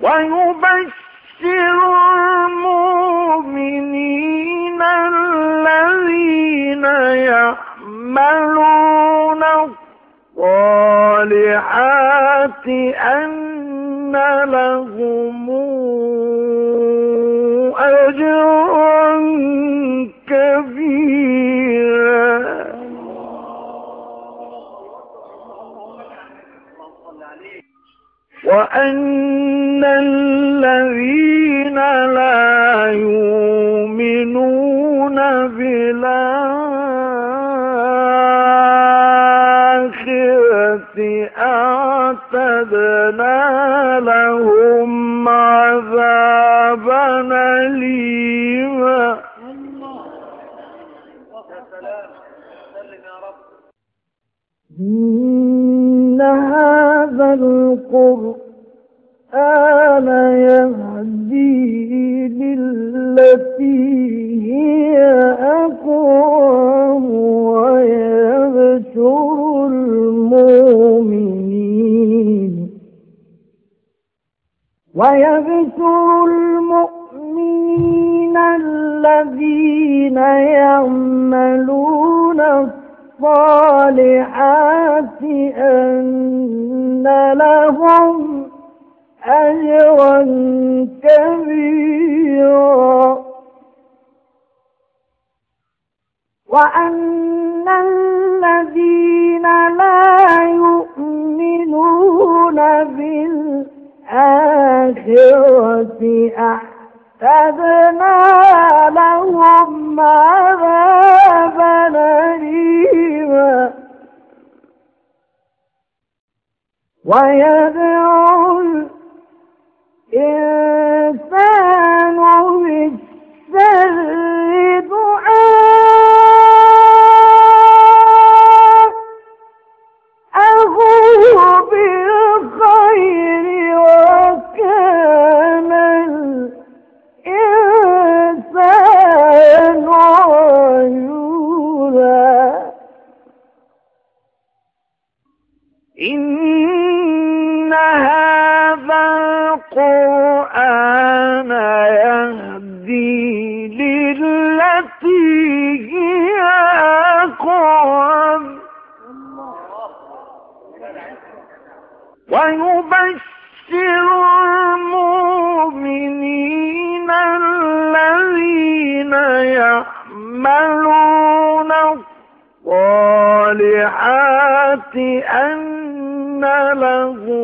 ويبشر المؤمنين الذين يعملون الصالحات أن لهم وأن الذين لا يؤمنون بالآخرة أعتدنا لهم عذابا أليما. إن هذا القرآن يهدي للتي هي أقوم ويبشر المؤمنين. ويبشر المؤمنين الذين يعملون الصالحات أن لهم أجرا كبيرا. وأن الذين لا يؤمنون بالآخرة أعتدنا لهم عذابا ويدعو الإنسان هذا القرآن يهدي للتي هي أقوم ويبشر المؤمنين الذين يعملون الصالحات أن لهم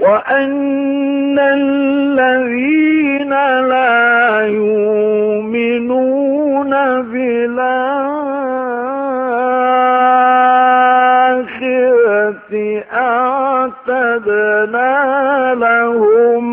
وأن الذين لا يؤمنون بالآخرة أعتدنا لهم